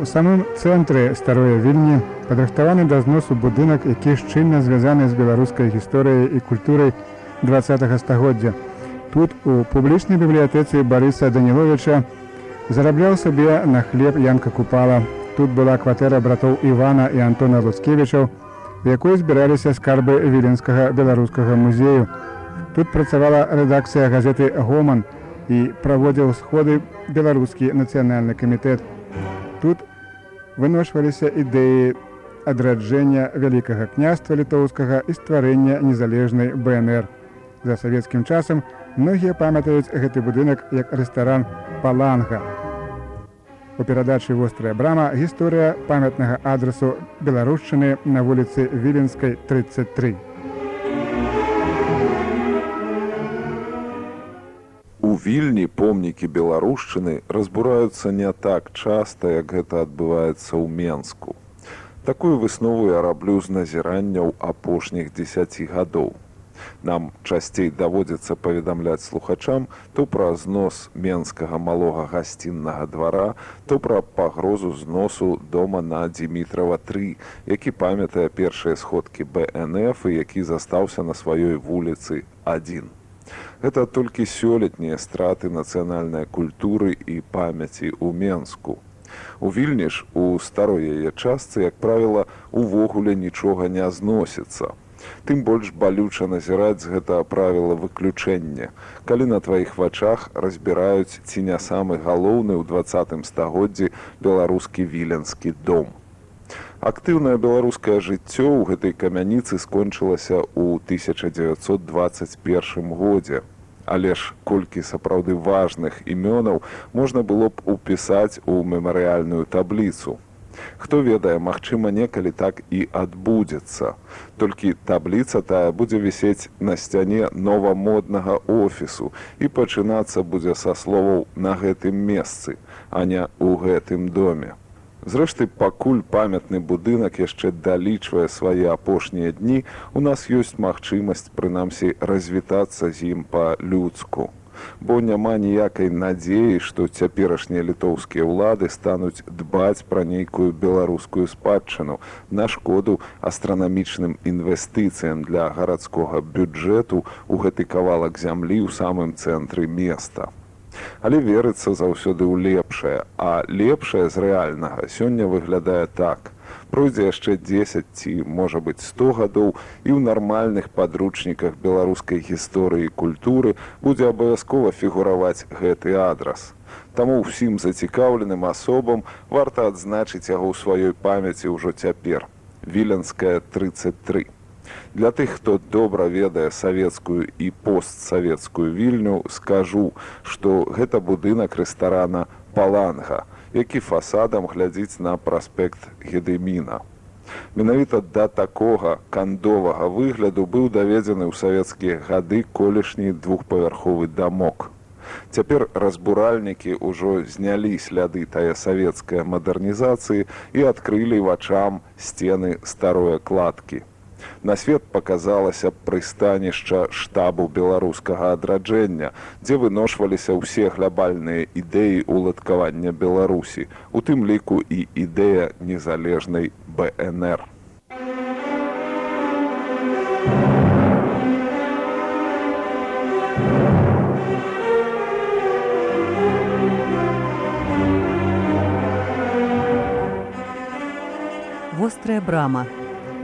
У самым цэнтры старое вільні падрыхтаваны да зносу будынак, які шчыльна звязаны з беларускай гісторыяй і культурай два стагоддзя. Тут у публічнай бібліятэцы Барыса Даніловича зарабляў сабе на хлеб янка купала. Тут была кватэра братоў Івана і Антона Луцкевічаў, в якой збіраліся скарбы віленскага беларускага музею. Тут працавала рэдакцыя газеты Гоман і праводзіў сходы беларускі нацыянальны камітэт. Тут выношваліся ідэі адраджэння вялікага княства літоўскага і стварэння незалежнай БНР. За савецкім часам многія памятаюць гэты будынак як рэстаран паланга. У перадачы вострая брама гісторыя памятнага адрасу беларушчыны на вуліцы віленскай 33. Вільні помнікі беларушчыны разбураюцца не так часта, як гэта адбываецца ў Менску. Такую выснову я раблю з назіранняў апошніх дзесяці гадоў. Нам часцей даводзіцца паведамляць слухачам то пра знос менскага малога гасціннага двара, то пра пагрозу зносу дома на Дмітрова 3, які памятае першыя сходкі БНФ і які застаўся на сваёй вуліцы адзін. Гэта толькі сёлетнія страты нацыянальнай культуры і памяці ў Менску. У вільніш у старой яе частцы, як правіла, увогуле нічога не зносіцца. Тым больш балюча назіраць гэта правіла выключэння. Калі на тваіх вачах разбіраюць ці не самы галоўны ў двадцатым стагоддзі беларускі віленскі дом. Актыўнае беларускае жыццё ў гэтай камяніцы скончылася ў 1921 годзе. Але ж колькі сапраўды важных імёнаў можна было б упісаць у мемарыяльную табліцу. Хто ведае, магчыма, некалі так і адбудзецца. Толькі табліца тая будзе вісець на сцяне новамоднага офісу і пачынацца будзе са словаў на гэтым месцы, а не ў гэтым доме. Зрэшты, пакуль памятны будынак яшчэ далічвае свае апошнія дні, у нас ёсць магчымасць прынамсі развітацца з ім па-людску. Бо няма ніякай надзеі, што цяперашнія літоўскія ўлады стануць дбаць пра нейкую беларускую спадчыну на шкоду астранамічным інвестыцыям для гарадскога бюджэту ў гэты кавалак зямлі ў самым цэнтры места але верыцца заўсёды ў лепшае. А лепшае з рэальнага сёння выглядае так. Пройдзе яшчэ 10 ці можа быць 100 гадоў і ў нармальных падручніках беларускай гісторыі культуры будзе абавязкова фігураваць гэты адрас. Таму ўсім зацікаўленым асобам варта адзначыць яго ў сваёй памяці ўжо цяпер. Віленская 33 Для тых, хто добра ведае савецкую і постсавецкую вільню, скажу, што гэта будынак рэстарана Паланга, які фасадам глядзіць на праспект Гедеміна. Менавіта да такога кандовага выгляду быў даведзены ў савецкія гады колішні двухпавярховы дамок. Цяпер разбуральнікі ўжо знялі сляды тая савецкай мадэрнізацыі і адкрылі вачам сцены старой кладкі на свет паказалася прыстанішча штабу беларускага адраджэння дзе выношваліся ўсе глябальныя ідэі уладкавання беларусі у тым ліку і ідэя незалежнай бнр вострая брама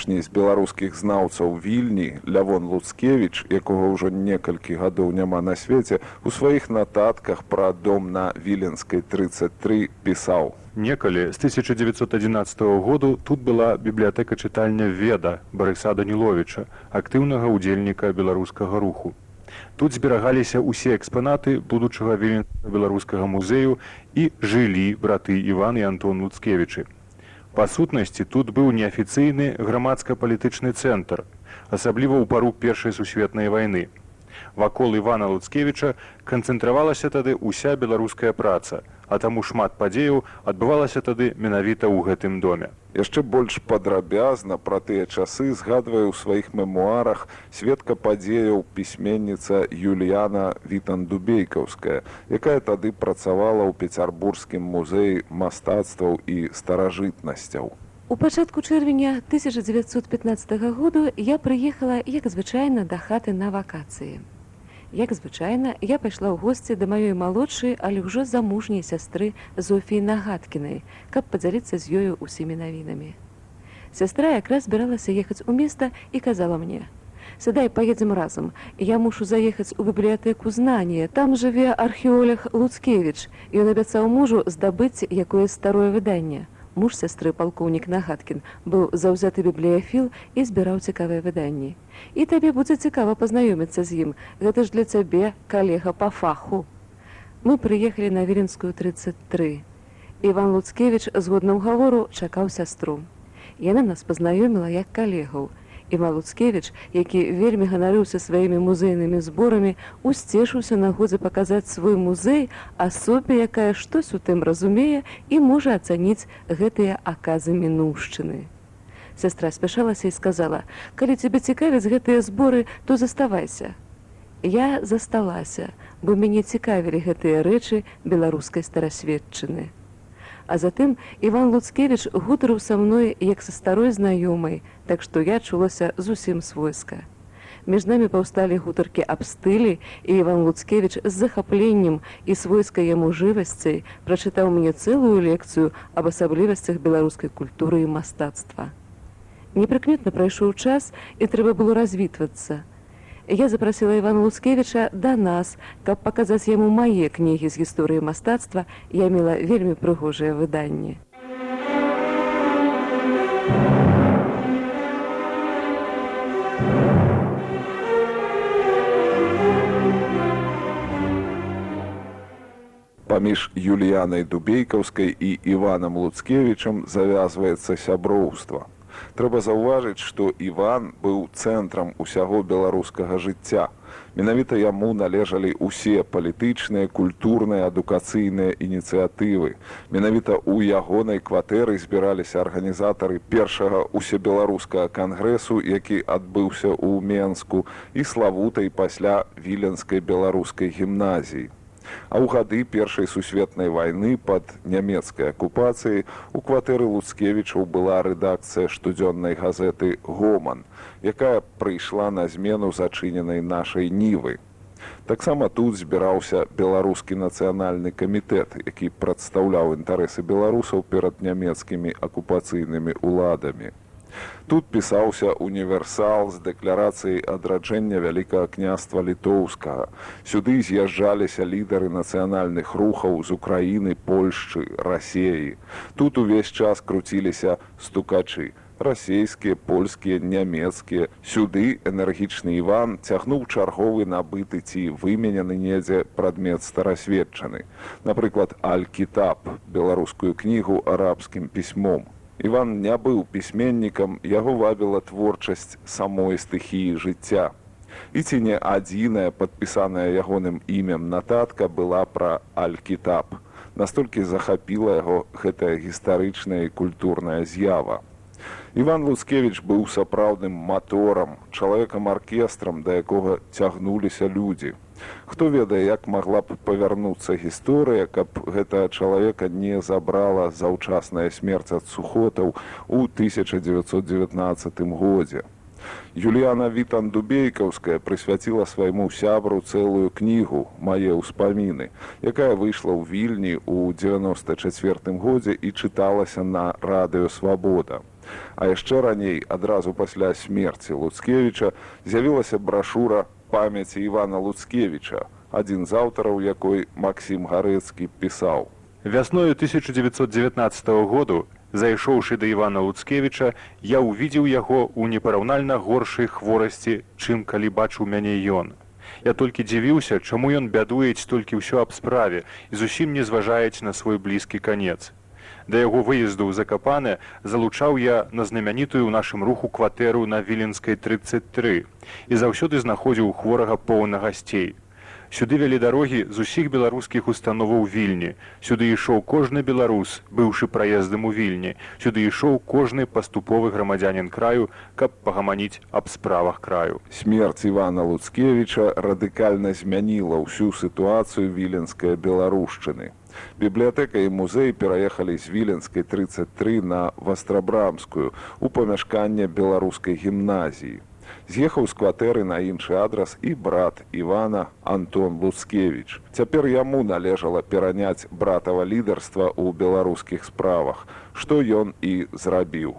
Апошні з беларускіх знаўцаў вільні лявон луцкевич якога ўжо некалькі гадоў няма на свеце у сваіх нататках пра дом на віленскай 33 пісаў. Некалі з 1911 году тут была бібліятэка чытальня веда барыса даніловича актыўнага ўдзельніка беларускага руху. Тут зберагаліся ўсе экспанаты будучага віленска беларускага музею і жылі браты іван і антон луцкевічы Па сутнасці тут быў неафіцыйны грамадска-палітычны цэнтр, асабліва ў пару першай сусветнай вайны. Вакол Івана Луцкевіча канцэнтравалася тады ўся беларуская праца, а таму шмат падзеяў адбывалася тады менавіта ў гэтым доме. Яшчэ больш падрабязна пра тыя часы згадвае ў сваіх мемуарах сведка падзеяў пісьменніца Юліяна Вітандубейкаўская, якая тады працавала ў пецярбургскім музеі мастацтваў і старажытнасцяў. У пачатку чэрвеня 1915 году я прыехала як звычайна да хаты на вакацыі. Як звычайна, я пайшла ў госці да маёй малодшай, але ўжо замужняй сястры Зофіі Нагадкінай, каб падзяліцца з ёю ўсімі навінамі. Сястра якраз збіралася ехаць у места і казала мне: « Сядай паедзем разам. Я мушу заехаць у бібліятэку знання. Там жыве археолог Луцкевіч. Ён абяцаў мужу здабыць якое старое выданне муж сястры палкоўнік нагадкін быў заўзяты бібліяфіл і збіраў цікавыя выданні і табе будзе цікава пазнаёміцца з ім гэта ж для цябе калега па фаху. Мы прыехалі на віленскую 33 иван луцкевич згодна ўгавору чакаў сястру яна нас пазнаёміла як калегаў і Малуцкевіч, які вельмі ганарыўся сваімі музейнымі зборамі, усцешыўся на годзе паказаць свой музей асобе, якая штось у тым разумее і можа ацаніць гэтыя аказы мінушчыны. Сястра спяшалася і сказала: « Калі цябе цікавяць гэтыя зборы, то заставайся. Я засталася, бо мяне цікавілі гэтыя рэчы беларускай старасведчыны. А затым Іван Луцкевіч гутарыў са мной як са старой знаёмай, так што я чулася зусім свойска. Між намі паўсталі гутаркі аб стылі, і Іван Луцкевіч з захапленнем і свойскай яму жывасцей прачытаў мне цэлую лекцыю аб асаблівасцях беларускай культуры і мастацтва. Непрыкметна прайшоў час і трэба было развітвацца я запрасіла Івана Луцкевіча да нас, каб паказаць яму мае кнігі з гісторыі мастацтва, я мела вельмі прыгожыя выданні. Паміж Юліянай Дубейкаўскай і Іванам Луцкевічам завязваецца сяброўства трэба заўважыць што иван быў цэнтрам усяго беларускага жыцця. Менавіта яму належалі ўсе палітычныя культурныя адукацыйныя ініцыятывы. Менавіта ў ягонай кватэры збіраліся арганізатары першага усебеларускага кангрэсу які адбыўся ў менску і славутай пасля віленскай беларускай гімназіі А ў гады першай сусветнай вайны пад нямецкай акупацыяй у кватэры Луцкевічаў была рэдакцыя штодзённай газеты Гоман, якая прыйшла на змену зачыненай нашай нівы. Таксама тут збіраўся беларускі нацыянальны камітэт, які прадстаўляў інтарэсы беларусаў перад нямецкімі акупацыйнымі ўладамі. Тут пісаўся універсал з дэкларацыяй адраджэння вялікага княства літоўскага. Сюды з'язджаліся лідары нацыянальных рухаў з Украіны, Польшчы, рассеі. Тут увесь час круціліся стукачы. расійскія, польскія, нямецкія. Сюды энергічны Іван цягнуў чарговы набыты ці выменены недзе прадмет старасведчаны. Напрыклад, Аль-кітап, беларускую кнігу арабскім пісьмом. Іван не быў пісьменнікам, яго вабіла творчасць самой стыхіі жыцця. І ці не адзіная падпісаная ягоным імем нататка была пра алькітап. Настолькі захапіла яго гэтая гістарычная і культурная з'ява. Іван Луцкевіч быў сапраўдным маторам, чалавекам аркестрам, да якога цягнуліся людзі. Хто ведае, як магла б павярнуцца гісторыя, каб гэта чалавека не забрала заўчасная смерць ад сухотаў у 1919 годзе. Юліяна Вітан Дубейкаўская прысвяціла свайму сябру цэлую кнігу мае ўспаміны, якая выйшла ў вільні ў 94 годзе і чыталася на радыёвабода. А яшчэ раней адразу пасля смерці Луцкевіча з'явілася брашура памяці Івана Луцкевіча, адзін з аўтараў якой Максім Гарэцкі пісаў. Вясною 1919 году, зайшоўшы да Івана Луцкевіча, я ўвідзеў яго ў непараўнальна горшай хворасці, чым калі бачыў мяне ён. Я толькі дзівіўся, чаму ён бядуець толькі ўсё аб справе і зусім не зважаюць на свой блізкі канец. Да яго выезду ў закапаны залучаў я на знамянітую ў нашым руху кватэру на віленскай 33 і заўсёды знаходзіў хворага поўна гасцей. Сюды вялі дарогі з усіх беларускіх установаў вільні. Сюды ішоў кожны беларус, быўшы праездам у вільні. Сюды ішоў кожны паступовы грамадзянин краю, каб пагаманіць аб справах краю. Смерць Івана Луцкевіча радыкальна змяніла ўсю сітуацыю віленскай беларушчыны. Бібліятэка і музей пераехалі з віленскай 33 на вастрабрамскую у памяшканне беларускай гімназіі з'ехаў з кватэры на іншы адрас і брат ивана антон луцкевич цяпер яму належала пераняць братава лідарства ў беларускіх справах што ён і зрабіў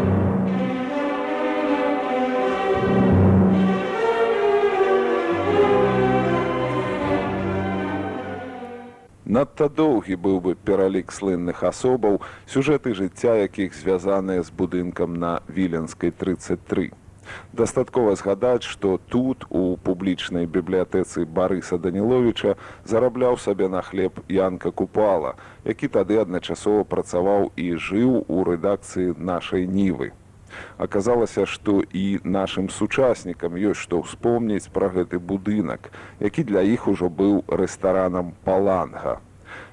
Надта доўгі быў бы пералік слынных асобаў, сюжэты жыцця якіх звязаныя з будынкам на віленскай 33. Дастаткова згадаць, што тут у публічнай бібліятэцы Барыса Даніловича зарабляў сабе на хлеб Янка Купала, які тады адначасова працаваў і жыў у рэдакцыі нашай нівы. Аказалася, што і нашым сучаснікам ёсць што ўспомніць пра гэты будынак, які для іх ужо быў рэстаранам паланга.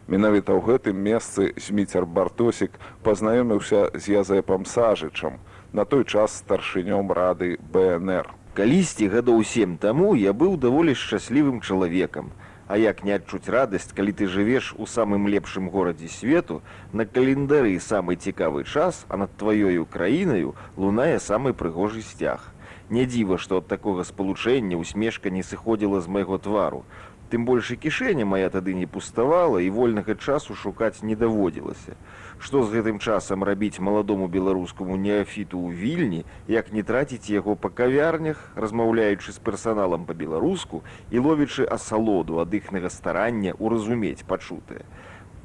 Менавіта ў гэтым месцы зміцер бартосік пазнаёміўся з язэпам сажычам, на той час старшынём рады бнр калісьці гадоў сем таму я быў даволі шчаслівым чалавекам а як не адчуць радасць калі ты жывеш у самым лепшым горадзе свету на календары самы цікавы час а над тваёю краінаю лунае самы прыгожы сцяг. Не дзіва што ад такога спалучэння усмешка не сыходзіла з майго твару. Тым больш і кішэня моя тады не пуставала і вольнага часу шукаць не даводзілася што з гэтым часам рабіць маладому беларускаму неафіту ў вільні як не траціць яго па кавярнях размаўляючы з персаналам па-беларуску і ловячы асалоду ад іхнага старання ўразумець пачутае?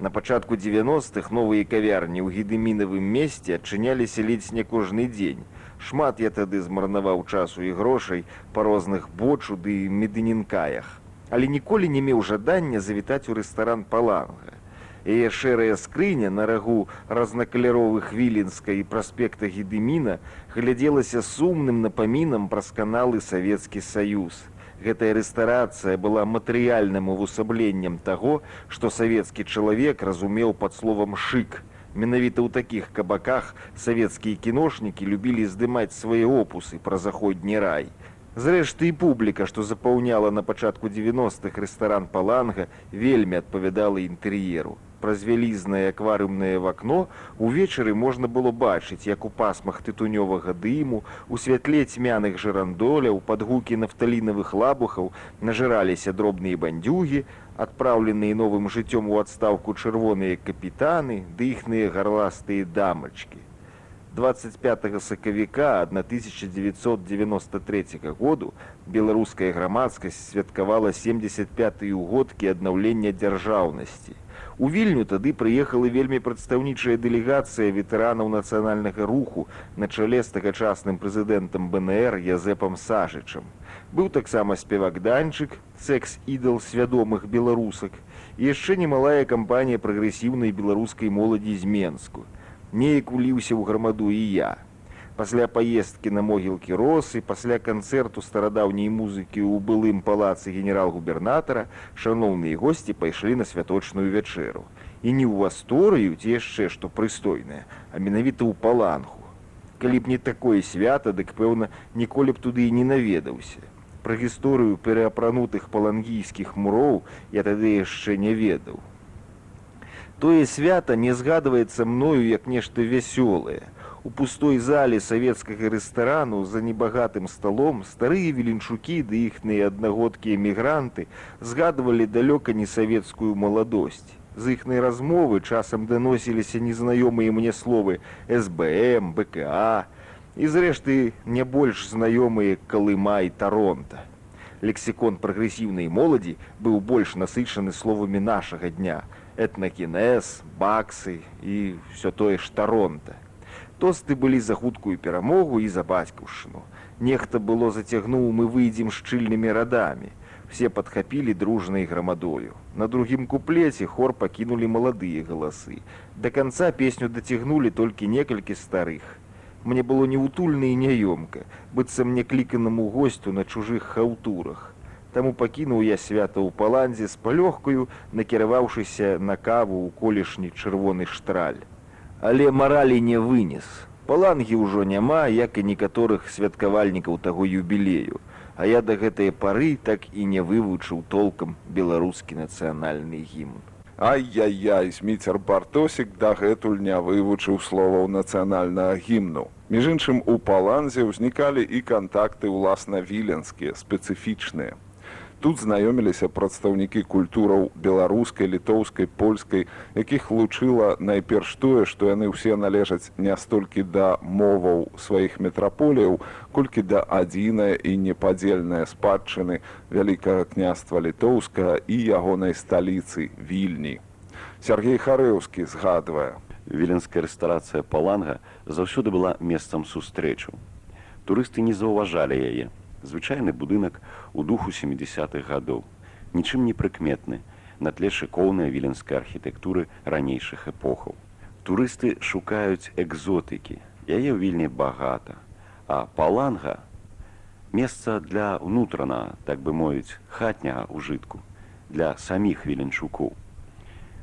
На пачатку 90-х новыя кавярні ў гідымінавым месце адчыняліся ледзь не кожны дзень. Шмат я тады змарнаваў часу і грошай па розных бочу ды медынінкаях. Але ніколі не меў жадання завітаць у рэстаран паланга Яе шэрая скрыня на рагу разнакаляровых віленска і праспекта гідыміна глядзелася сумным напамінам праз каналы савецкі саюз. Гэтая рэстарацыя была матэрыяльным увусабленнем таго, што савецкі чалавек разумеў пад словам шык. Менавіта ў такіх кабаках савецкія кіношнікі любілі здымаць свае опусы пра заходні рай. Зрэшты і публіка, што запаўняла на пачатку 90-х рэстаран паланга, вельмі адпавядала інтэр'еру праз вялізнае акварыумнае вакно увечары можна было бачыць як у пасмах тытунёвага дыму у святле цьмяных жырандоляў падгукі нафталінавых лабухаў нажыраліся дробныя бандюгі адпраўленыя новым жыццём у адстаўку чырвоныя капітаны ды іхныя гарластыя дамачкі. 25 сакавіка 1993 году беларуская грамадскасць святкавала 75 угодкі аднаўлення дзяржаўнасці У вільню тады прыехала вельмі прадстаўнічая дэлегацыя ветэранаў нацыянальнага руху на чале з тагачасным прэзідэнтам БНР Язэпам Сажычам. Быў таксама спевак данчык, секс ідал свядомых беларусак і яшчэ немалая кампанія прагрэсіўнай беларускай моладзі з Менску. Неяк уліўся ў грамаду і я пасля паездкі на могілкі росы пасля канцэрту старадаўняй музыкі ў былым палацы генерал-губернатара шаноўныя госці пайшлі на святочную вячэру. І не ў асторыю ці яшчэ што прыстойнае а менавіта ў паланху калі б не такое свята дык пэўна ніколі б туды і не наведаўся. Пра гісторыю пераапранутых палангійскіх муроў я тады яшчэ не ведаў. Тое свята не згадваецца мною як нешта вясёлае У пустой зале савецкага рэстарану за небагатым сталом старыя веленчукі ды іхныя аднагодкі эмігранты згадвалі далёка не савецкую маладосць. З іхнай размовы часам даносіліся незнаёмыя мне словы СБМ, БКА і зрэшты не больш знаёмыя Калыма і Таронта. Лексікон прагрэсіўнай моладзі быў больш насычаны словамі нашага дня: этнакінез, баксы і ўсё тое ж Таронта. Тосты былі за хуткую перамогу і за бацькаўшчыну. Нехта было зацягнуў, мы выйдзем шчыльнымі радамі. Все падхапілі дружнай грамадою. На другім куплеце хор пакінулі маладыя галасы. Да канца песню дацягнулі толькі некалькі старых. Мне было неутульна і няёмка, быццам мне кліканаму гостю на чужых хаўтурах. Таму пакінуў я свята ў паландзе з палёгкаю, накіраваўшыся на каву ў колішні чырвоны штраль. Але маралі не вынес. Палангі ўжо няма, як і некаторых святкавальнікаў таго юбілею а я да гэтай пары так і не вывучыў толкам беларускі нацыянальны гімн. Ай-яй-яй, міцер бартосік дагэтуль не вывучыў словаў нацыянальнага гімну. Між іншым у паланзе ўзнікалі і кантакты ўласна віленскія спецыфічныя. Тут знаёміліся прадстаўнікі культураў беларускай, літоўскай, польскай, якіх лучыла найперш тое, што яны ўсе належаць не столькі да моваў сваіх метраполіяў, колькі да адзінае і непадзельнае спадчыны вялікага княства літоўскага і ягонай сталіцы вільні. Сергей Харэўскі згадвае. Віленская рэстарацыя паланга заўсёды была месцам сустрэчу. Турысты не заўважалі яе звычайны будынак у духу 70-х гадоў нічым не прыкметны на тле шыкоўнай віленскай архітэктуры ранейшых эпохаў. Турысты шукаюць экзотыкі яе ў вільні багата а паланга месца для ўнутрана так бы мовіць хатняга ўжытку для саміх віленчукоў.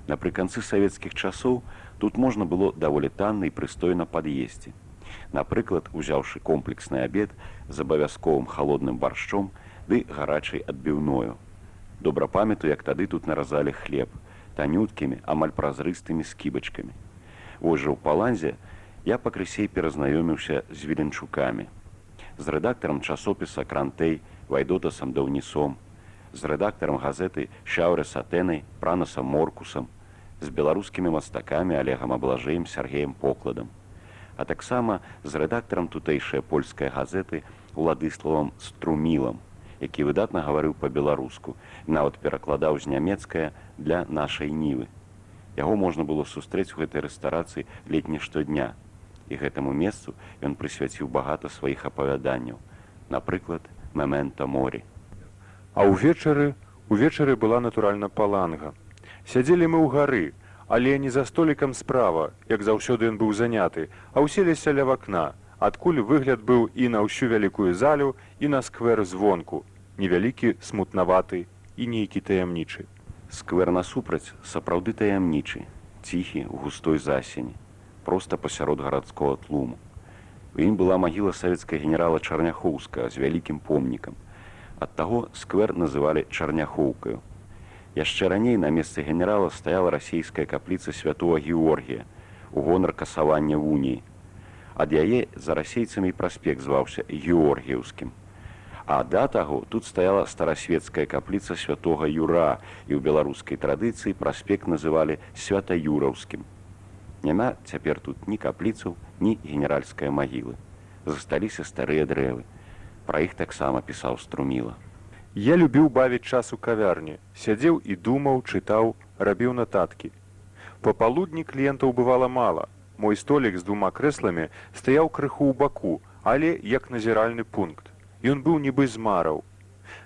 Напрыканцы савецкіх часоў тут можна было даволі танна і прыстойна пад'есці напрыклад узяўшы комплексны абед з абавязковым холодным баршчом ды гарачай адбіўною. Добра памятаю як тады тут наразалі хлеб танюткімі амаль празрыстымі скібачкамі. Вось жа ў паланзе я пакрысей перазнаёміўся з віленчукамі з рэдактарам часопіса крантэй вайдотасам даўнісом з рэдактарам газеты шаўры сатэнай пранасам моркусам з беларускімі мастакамі алегам аблажэем сергеем покладам а таксама з рэдактарам тутэйшай польскай газеты уладыславам струмілам, які выдатна гаварыў па-беларуску, нават перакладаў з нямецкая для нашай нівы. Яго можна было сустрэць у гэтай рэстарацыі летні штодня. І гэтаму месцу ён прысвяціў багата сваіх апавяданняў, напрыклад, момента морі. А ўвечары увечары была натуральна паланга. Сядзелі мы ў гары, але не за столікам справа, як заўсёды ён быў заняты, а ўселіся ля вакна, адкуль выгляд быў і на ўсю вялікую залю і на сквер звонку, невялікі смутнаваты і нейкі таямнічы. Сквер насупраць сапраўды таямнічы, ціхі у густой засені, проста пасярод гарадскога тлуму. У ім была магіла савецкая генерала Чарняхоўска з вялікім помнікам. Ад таго сквер называлі чарняхоўкаю яшчэ раней на месцы генерала стаяла расійская капліца святого георгія у гонар касавання вуніі ад яе за расейцамі праспект зваўся георгіўскім. А да таго тут стаяла старасветская капліца святого юра і ў беларускай традыцыі праспект называлі святаюраўскім. Няма цяпер тут ні капліцаў ні генеральская магілы. Засталіся старыя дрэвы. Пра іх таксама пісаў струміла Я любіў бавіць час у кавярні, сядзеў і думаў, чытаў, рабіў нататкі. Па палудні кліентаў бывала мала. Мой столік з двума крэсламі стаяў крыху ў баку, але як назіральны пункт. Ён быў нібы змараў.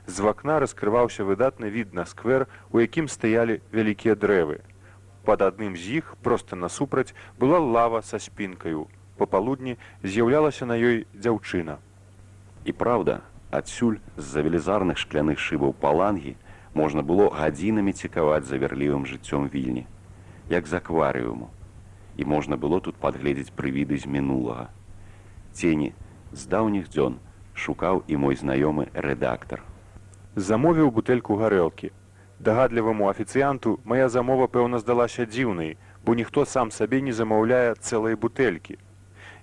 З вакна раскрываўся выдатны від на сквер, у якім стаялі вялікія дрэвы. Пад адным з іх проста насупраць была лава са спінкаю. Па палудні з'яўлялася на ёй дзяўчына. І праўда, адсюль з-за велізарных шкляных шыбаў палангі можна было гадзінамі цікаваць заверлівым жыццём вільні як з акварыуму. І можна было тут падгледзець прывіды з мінулага. Цені з даўніх дзён шукаў і мой знаёмы рэдактар. Замовіў бутэльку гарэлкі. Дагадліваму афіцыянту моя замова пэўна здалася дзіўнай бо ніхто сам сабе не замаўляе цэлай бутэлькі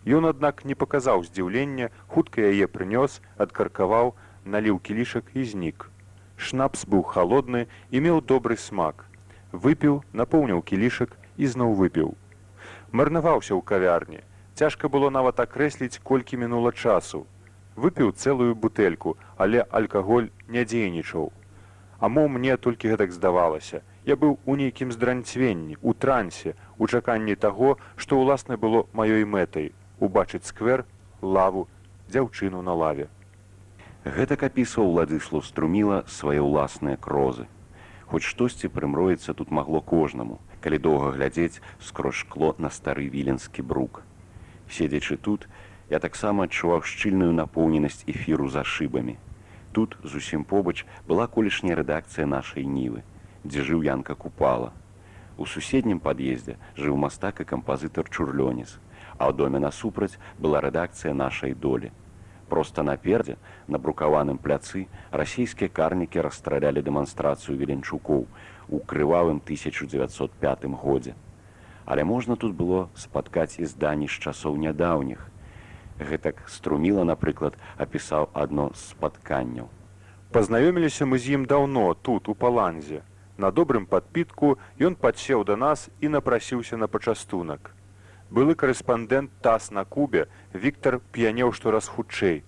Ён, аднак, не паказаў здзіўлення, хутка яе прынёс, адкаркаваў, наліў кілішак і знік. Шнапс быў халодны і меў добры смак. выпіў напоўніў кілішак і зноў выпіў. Марнаваўся ў кавярні. Цяжка было нават акрэсліць колькі мінула часу. Выпіў цэлую бутэльку але алкаголь не дзейнічаў. А мо мне толькі гэтак здавалася. Я быў у нейкім здранцвенні у трансе у чаканні таго што ўласна было маёй мэтай убачыць сквер лаву дзяўчыну на лаве. Гэтак апісваў ладыслаў струміла свае ўласныя крозы. Хоць штосьці прымроіцца тут магло кожнаму калі доўга глядзець скроз шкло на стары віленскі брук. Седзячы тут я таксама адчуваў шчыльную напоўненасць эфіру за шыбамі тут зусім побач была колішняя рэдакцыя нашай нівы дзе жыў янка купала. У суседнім пад'ездзе жыў мастак і кампазітар чурлёніс а ў доме насупраць была рэдакцыя нашай долі просто напердзе на брукаваным пляцы расійскія карнікі расстралялі дэманстрацыю веленчукоў у крывавым 1905 годзе але можна тут было спаткаць і здані з часоў нядаўніх. Гэтак струміла, напрыклад, апісаў адно з спатканняў. Пазнаёміліся мы з ім даўно тут у паланзе. На добрым падпітку ён падсеў да нас і напрасіўся на пачастунак. Былы корэспандэнт тас на кубе Віктор п'янеў штораз хутчэй.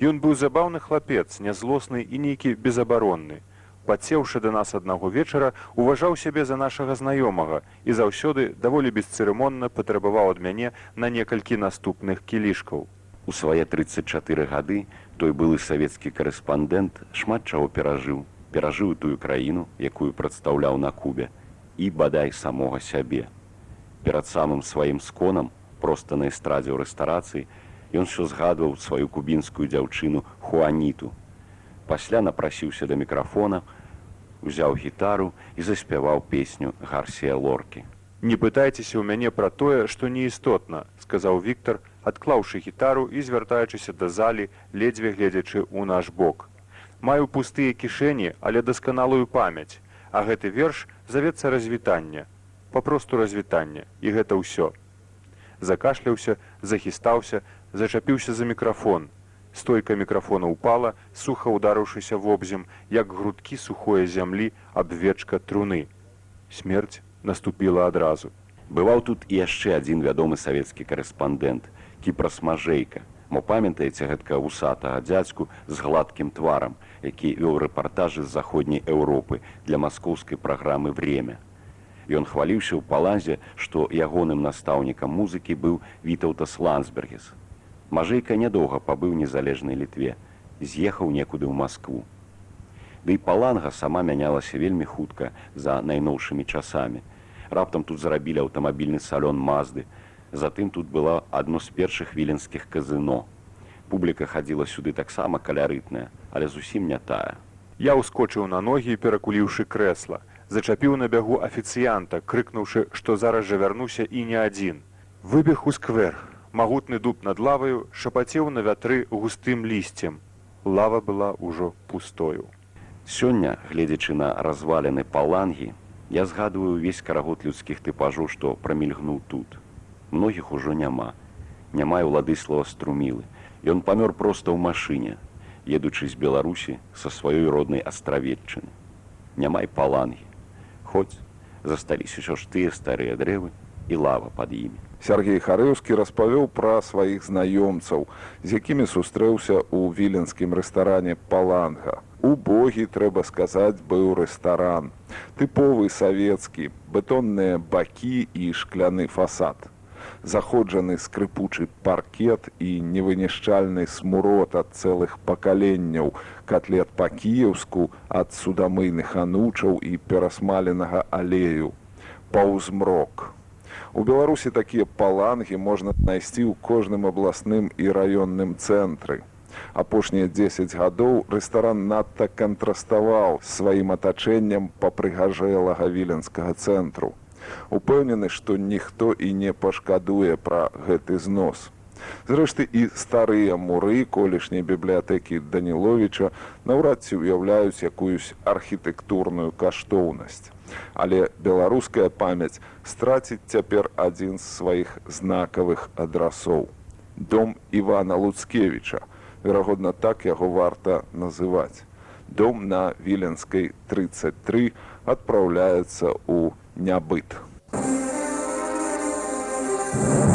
Ён быў забаўны хлапец, нязлосны і нейкі безабаронны. Падсеўшы да нас аднаго вечара уважаў сябе за нашага знаёмага і заўсёды даволі бесцырымонна патрабаваў ад мяне на некалькі наступных кілішкаў. У свае 34 гады той былы савецкі корэспандэнт шмат чаго перажыў перажыў тую краіну якую прадстаўляў на кубе і бадай самога сябе перад самым сваім сконам проста на эстрадзе ў рэстарацыі ён усё згадваў сваю кубінскую дзяўчыну хуаніту пасля напрасіўся да мікрафона, узяў гітару і заспяваў песню гарсія лоркі. Не пытайцеся ў мяне пра тое, што неістотна, сказаў Віктор, адклаўшы гітару і звяртаючыся да залі, ледзьве гледзячы ў наш бок. Маю пустыя кішэні, але дасканалую памяць, а гэты верш завецца развітання, папросту развітання і гэта ўсё. Закашляўся, захістаўся, зачапіўся за мікрафон, Стойка мікрафона упала, суха ударыўшыся вобзем, як грудкі сухое зямлі абвечка труны. Смерць наступіла адразу. Бываў тут і яшчэ адзін вядомы савецкі корэспандэнт, кіпрасмажэйка. Мо памятаеце гэтка вусатага дзядзьку з гладкім тварам, які вёў рэпартажы з заходняй Еўропы для маскоўскай праграмы время. Ён хваліўся ў палазе, што ягоным настаўнікам музыкі быў Вітаўтас Лансбергес, Мажэйка нядоўга пабыў незалежнай літве, з'ехаў некуды ў Маскву. Ды і паланга сама мянялася вельмі хутка за найноўшымі часамі. Раптам тут зарабілі аўтамабільны салён мазды. Затым тут было адно з першых віленскіх казыно. Публіка хадзіла сюды таксама калярытная, але зусім не тая. Я ўскочыў на ногі, перакуліўшы крэсла, зачапіў на бягу афіцыянта, крыкнуўшы, што зараз жа вярнуся і не адзін. Выбег у сквер, магутны дуб над лаваю шапацеў на вятры густым лісцем. Лава была ўжо пустою. Сёння, гледзячы на развалены палангі, я згадваю ўвесь карагод людскіх тыпажоў, што прамільгнуў тут. Многіх ужо няма. Няма ўладыслава струмілы. Ён памёр проста ў машыне, едучы з Беларусі са сваёй роднай астраведчыны. Нямай палангі. Хоць засталіся ўсё ж тыя старыя дрэвы і лава пад імі. Сергей Харыўскі распавёў пра сваіх знаёмцаў, з якімі сустрэўся ў віленскім рэстаране паланга. У богі трэба сказаць быў рэстаран. Тыповы савецкі, бетонныя бакі і шкляны фасад. Заходжаны скрыпучы паркет і невынішчальны смурод ад цэлых пакаленняў, катлет па-кіеўску ад судамыйных анучаў і перасмаленага алею. Паўзмрок. У Беларусі такія палангі можна знайсці ў кожным абласным і раённым цэнтры. Апошнія 10 гадоў рэстаран надта кантраставаў сваім атачэннем па прыгажэлага віленскага цэнтру. Упэўнены, што ніхто і не пашкадуе пра гэты знос. Зрэшты і старыя муры колішняй бібліятэкі Даніловіча наўрад ці ўяўляюць якуюсь архітэктурную каштоўнасць. Але беларуская памяць страціць цяпер адзін з сваіх знакавых адрасоў дом ивана луцкевича верагодна так яго варта называць. Дом на Віленскай 33 адпраўляецца ў нябыт. Thank you.